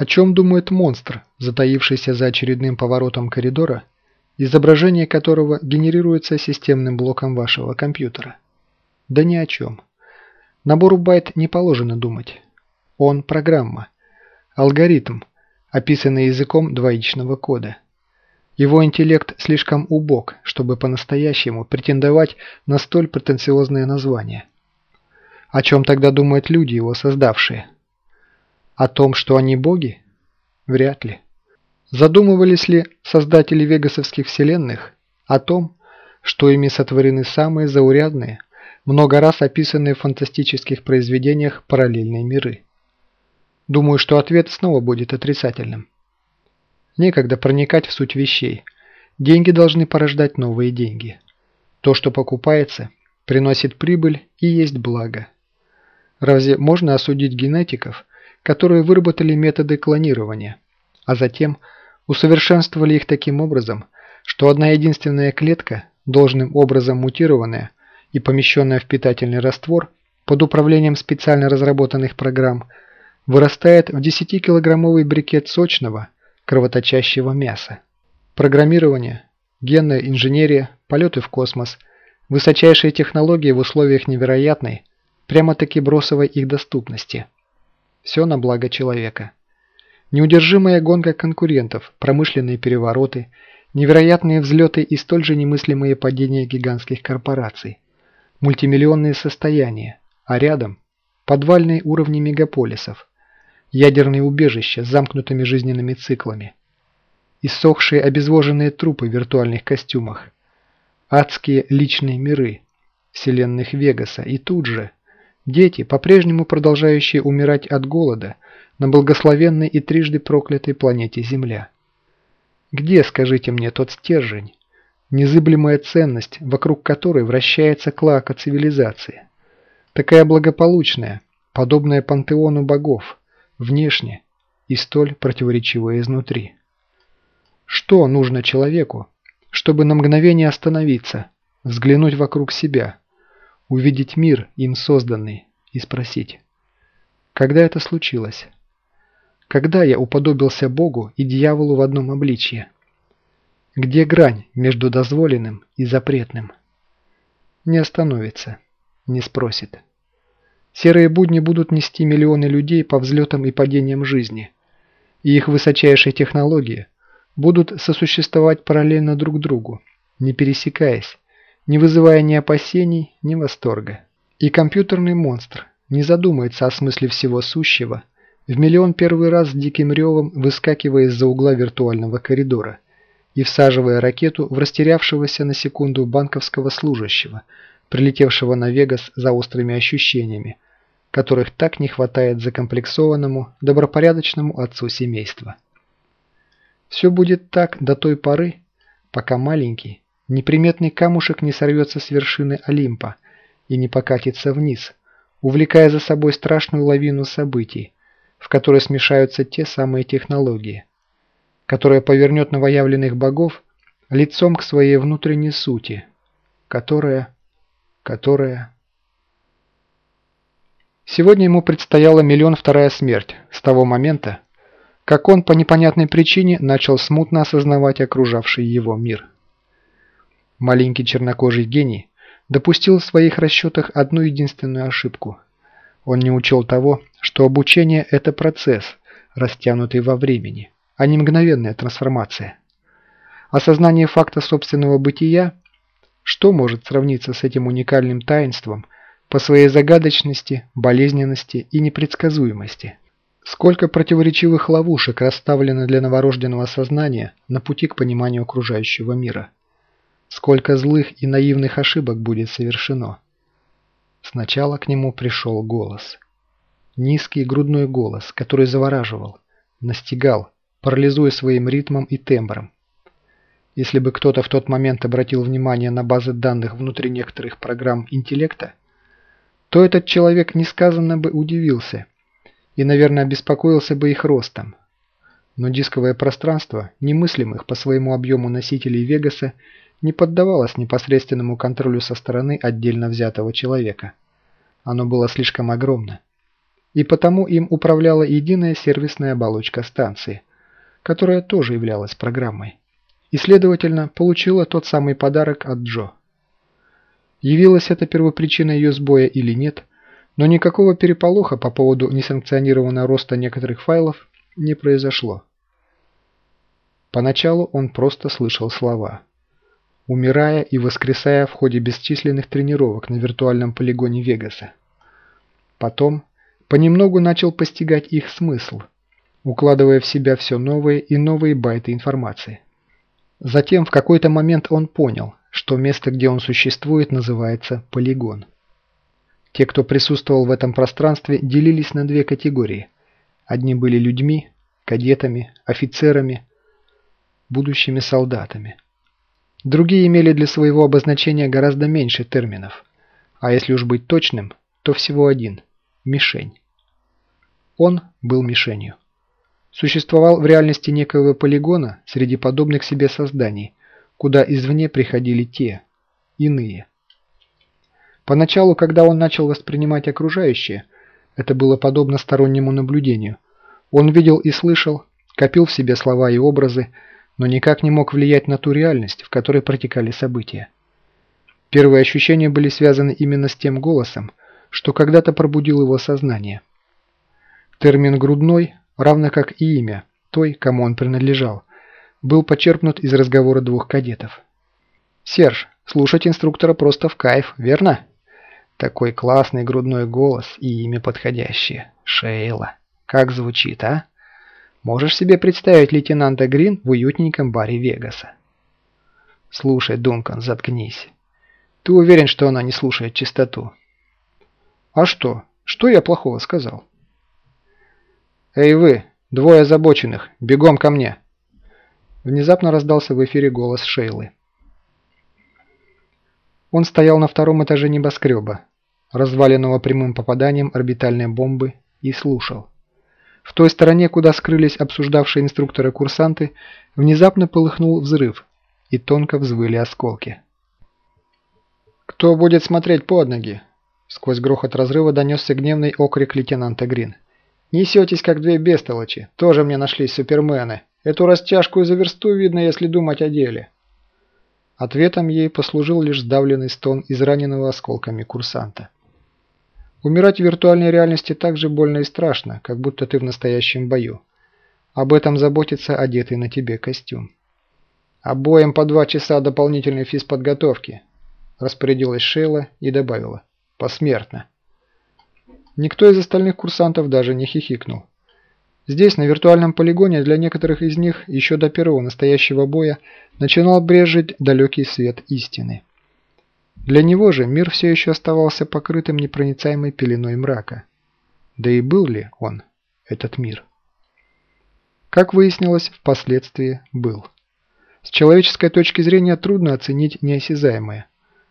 О чем думает монстр, затаившийся за очередным поворотом коридора, изображение которого генерируется системным блоком вашего компьютера? Да ни о чем. Набору байт не положено думать. Он программа, алгоритм, описанный языком двоичного кода. Его интеллект слишком убог, чтобы по-настоящему претендовать на столь претенциозное название. О чем тогда думают люди, его создавшие? О том, что они боги? Вряд ли. Задумывались ли создатели вегасовских вселенных о том, что ими сотворены самые заурядные, много раз описанные в фантастических произведениях параллельные миры? Думаю, что ответ снова будет отрицательным. Некогда проникать в суть вещей. Деньги должны порождать новые деньги. То, что покупается, приносит прибыль и есть благо. Разве можно осудить генетиков, которые выработали методы клонирования, а затем усовершенствовали их таким образом, что одна единственная клетка, должным образом мутированная и помещенная в питательный раствор под управлением специально разработанных программ, вырастает в 10-килограммовый брикет сочного, кровоточащего мяса. Программирование, генная инженерия, полеты в космос, высочайшие технологии в условиях невероятной, прямо-таки бросовой их доступности. Все на благо человека. Неудержимая гонка конкурентов, промышленные перевороты, невероятные взлеты и столь же немыслимые падения гигантских корпораций, мультимиллионные состояния, а рядом – подвальные уровни мегаполисов, ядерные убежища с замкнутыми жизненными циклами, иссохшие обезвоженные трупы в виртуальных костюмах, адские личные миры, вселенных Вегаса и тут же дети, по-прежнему продолжающие умирать от голода на благословенной и трижды проклятой планете Земля. Где, скажите мне, тот стержень, незыблемая ценность, вокруг которой вращается клака цивилизации? Такая благополучная, подобная пантеону богов, внешне и столь противоречивая изнутри. Что нужно человеку, чтобы на мгновение остановиться, взглянуть вокруг себя, увидеть мир, им созданный, и спросить, когда это случилось? Когда я уподобился Богу и дьяволу в одном обличье? Где грань между дозволенным и запретным? Не остановится, не спросит. Серые будни будут нести миллионы людей по взлетам и падениям жизни, и их высочайшие технологии будут сосуществовать параллельно друг другу, не пересекаясь, не вызывая ни опасений, ни восторга. И компьютерный монстр не задумается о смысле всего сущего, в миллион первый раз с диким ревом выскакивая из-за угла виртуального коридора и всаживая ракету в растерявшегося на секунду банковского служащего – прилетевшего на Вегас за острыми ощущениями, которых так не хватает закомплексованному, добропорядочному отцу семейства. Все будет так до той поры, пока маленький, неприметный камушек не сорвется с вершины Олимпа и не покатится вниз, увлекая за собой страшную лавину событий, в которой смешаются те самые технологии, которая повернет новоявленных богов лицом к своей внутренней сути, которая которая... Сегодня ему предстояла миллион вторая смерть с того момента, как он по непонятной причине начал смутно осознавать окружавший его мир. Маленький чернокожий гений допустил в своих расчетах одну единственную ошибку. Он не учел того, что обучение – это процесс, растянутый во времени, а не мгновенная трансформация. Осознание факта собственного бытия что может сравниться с этим уникальным таинством по своей загадочности, болезненности и непредсказуемости? Сколько противоречивых ловушек расставлено для новорожденного сознания на пути к пониманию окружающего мира? Сколько злых и наивных ошибок будет совершено? Сначала к нему пришел голос. Низкий грудной голос, который завораживал, настигал, парализуя своим ритмом и тембром. Если бы кто-то в тот момент обратил внимание на базы данных внутри некоторых программ интеллекта, то этот человек несказанно бы удивился и, наверное, обеспокоился бы их ростом. Но дисковое пространство, немыслимых по своему объему носителей Вегаса, не поддавалось непосредственному контролю со стороны отдельно взятого человека. Оно было слишком огромно. и потому им управляла единая сервисная оболочка станции, которая тоже являлась программой, и, следовательно, получила тот самый подарок от Джо. Явилась это первопричиной ее сбоя или нет, но никакого переполоха по поводу несанкционированного роста некоторых файлов не произошло. Поначалу он просто слышал слова. Умирая и воскресая в ходе бесчисленных тренировок на виртуальном полигоне Вегаса. Потом понемногу начал постигать их смысл, укладывая в себя все новые и новые байты информации. Затем в какой-то момент он понял, что место, где он существует, называется полигон. Те, кто присутствовал в этом пространстве, делились на две категории. Одни были людьми, кадетами, офицерами, будущими солдатами. Другие имели для своего обозначения гораздо меньше терминов. А если уж быть точным, то всего один – мишень. Он был мишенью. Существовал в реальности некоего полигона среди подобных себе созданий, куда извне приходили те, иные. Поначалу, когда он начал воспринимать окружающее, это было подобно стороннему наблюдению. Он видел и слышал, копил в себе слова и образы, но никак не мог влиять на ту реальность, в которой протекали события. Первые ощущения были связаны именно с тем голосом, что когда-то пробудил его сознание. Термин «грудной», равно как и имя той, кому он принадлежал, был почерпнут из разговора двух кадетов. «Серж, слушать инструктора просто в кайф, верно?» Такой классный грудной голос и имя подходящее. Шейла. Как звучит, а? Можешь себе представить лейтенанта Грин в уютненьком баре Вегаса? Слушай, Дункан, заткнись. Ты уверен, что она не слушает чистоту? А что? Что я плохого сказал? Эй вы, двое озабоченных, бегом ко мне. Внезапно раздался в эфире голос Шейлы. Он стоял на втором этаже небоскреба, разваленного прямым попаданием орбитальной бомбы, и слушал. В той стороне, куда скрылись обсуждавшие инструкторы курсанты, внезапно полыхнул взрыв, и тонко взвыли осколки. «Кто будет смотреть под ноги?» Сквозь грохот разрыва донесся гневный окрик лейтенанта Грин. «Несетесь, как две бестолочи. Тоже мне нашлись супермены. Эту растяжку за версту видно, если думать о деле». Ответом ей послужил лишь сдавленный стон израненного осколками курсанта. Умирать в виртуальной реальности так же больно и страшно, как будто ты в настоящем бою. Об этом заботится одетый на тебе костюм. «Обоим по два часа дополнительной физподготовки», – распорядилась Шейла и добавила. «Посмертно». Никто из остальных курсантов даже не хихикнул. Здесь, на виртуальном полигоне, для некоторых из них еще до первого настоящего боя начинал брежить далекий свет истины. Для него же мир все еще оставался покрытым непроницаемой пеленой мрака. Да и был ли он, этот мир? Как выяснилось, впоследствии был. С человеческой точки зрения трудно оценить неосязаемое.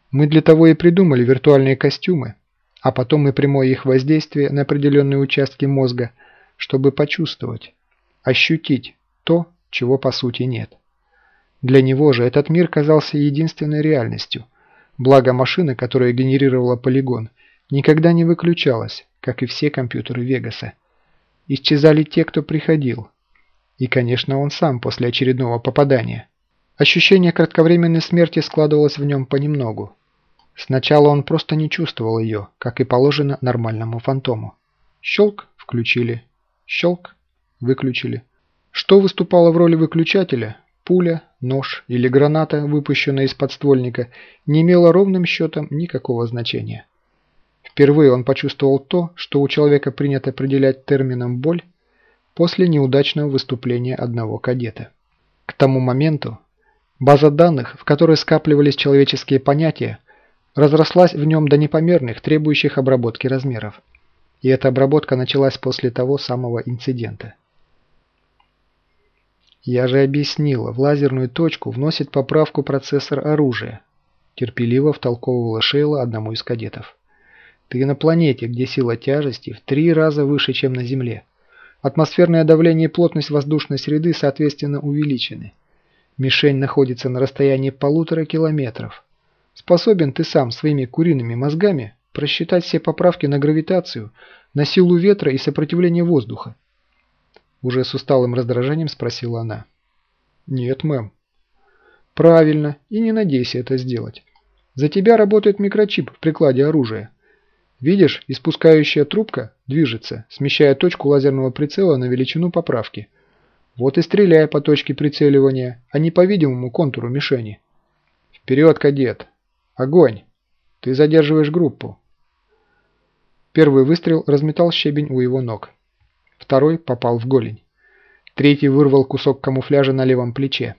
Мы для того и придумали виртуальные костюмы, а потом и прямое их воздействие на определенные участки мозга, чтобы почувствовать, ощутить то, чего по сути нет. Для него же этот мир казался единственной реальностью – Благо машина, которая генерировала полигон, никогда не выключалась, как и все компьютеры Вегаса. Исчезали те, кто приходил. И, конечно, он сам после очередного попадания. Ощущение кратковременной смерти складывалось в нем понемногу. Сначала он просто не чувствовал ее, как и положено нормальному фантому. Щелк – включили. Щелк – выключили. Что выступало в роли выключателя, Пуля, нож или граната, выпущенная из подствольника, не имела ровным счетом никакого значения. Впервые он почувствовал то, что у человека принято определять термином «боль» после неудачного выступления одного кадета. К тому моменту база данных, в которой скапливались человеческие понятия, разрослась в нем до непомерных, требующих обработки размеров. И эта обработка началась после того самого инцидента. «Я же объяснила, в лазерную точку вносит поправку процессор оружия», терпеливо втолковывала Шейла одному из кадетов. «Ты на планете, где сила тяжести в три раза выше, чем на Земле. Атмосферное давление и плотность воздушной среды соответственно увеличены. Мишень находится на расстоянии полутора километров. Способен ты сам своими куриными мозгами просчитать все поправки на гравитацию, на силу ветра и сопротивление воздуха? Уже с усталым раздражением спросила она. Нет, мэм. Правильно, и не надейся это сделать. За тебя работает микрочип в прикладе оружия. Видишь, испускающая трубка движется, смещая точку лазерного прицела на величину поправки. Вот и стреляй по точке прицеливания, а не по видимому контуру мишени. Вперед, кадет! Огонь! Ты задерживаешь группу. Первый выстрел разметал щебень у его ног. Второй попал в голень. Третий вырвал кусок камуфляжа на левом плече.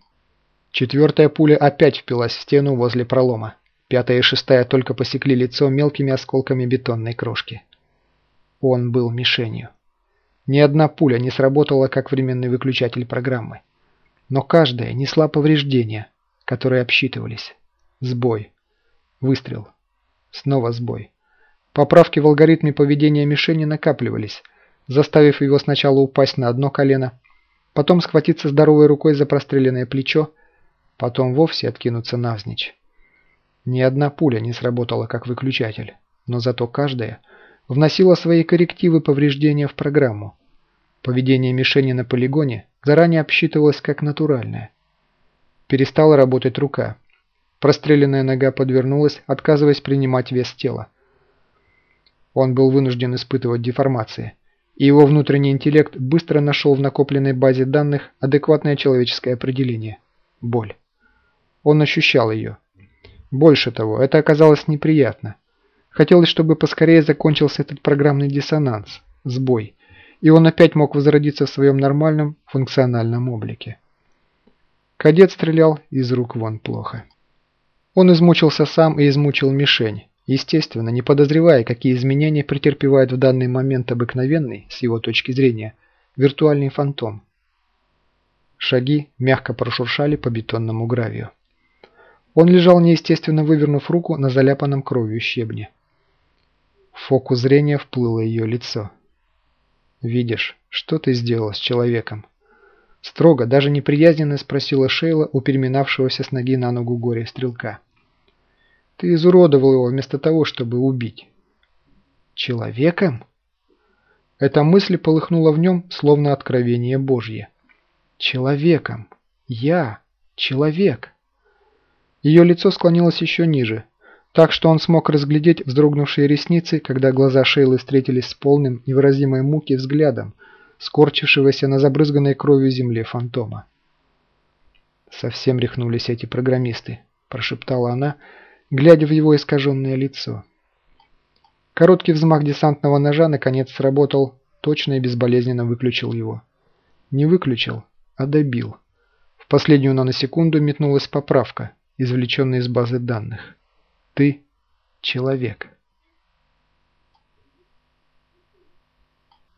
Четвертая пуля опять впилась в стену возле пролома. Пятая и шестая только посекли лицо мелкими осколками бетонной крошки. Он был мишенью. Ни одна пуля не сработала как временный выключатель программы. Но каждая несла повреждения, которые обсчитывались. Сбой. Выстрел. Снова сбой. Поправки в алгоритме поведения мишени накапливались, заставив его сначала упасть на одно колено, потом схватиться здоровой рукой за простреленное плечо, потом вовсе откинуться навзничь. Ни одна пуля не сработала как выключатель, но зато каждая вносила свои коррективы повреждения в программу. Поведение мишени на полигоне заранее обсчитывалось как натуральное. Перестала работать рука. Простреленная нога подвернулась, отказываясь принимать вес тела. Он был вынужден испытывать деформации, и его внутренний интеллект быстро нашел в накопленной базе данных адекватное человеческое определение – боль. Он ощущал ее. Больше того, это оказалось неприятно. Хотелось, чтобы поскорее закончился этот программный диссонанс, сбой, и он опять мог возродиться в своем нормальном функциональном облике. Кадет стрелял из рук вон плохо. Он измучился сам и измучил мишень, естественно, не подозревая, какие изменения претерпевает в данный момент обыкновенный, с его точки зрения, виртуальный фантом. Шаги мягко прошуршали по бетонному гравию. Он лежал неестественно вывернув руку на заляпанном кровью щебне. В фокус зрения вплыло ее лицо. «Видишь, что ты сделал с человеком?» Строго, даже неприязненно спросила Шейла у переминавшегося с ноги на ногу горе стрелка. «Ты изуродовал его вместо того, чтобы убить». «Человеком?» Эта мысль полыхнула в нем, словно откровение Божье. «Человеком! Я! Человек!» Ее лицо склонилось еще ниже, так что он смог разглядеть вздрогнувшие ресницы, когда глаза Шейлы встретились с полным невыразимой муки взглядом, скорчившегося на забрызганной кровью земле фантома. «Совсем рехнулись эти программисты», – прошептала она, глядя в его искаженное лицо. Короткий взмах десантного ножа наконец сработал, точно и безболезненно выключил его. Не выключил, а добил. В последнюю наносекунду метнулась поправка, извлеченная из базы данных. Ты – человек.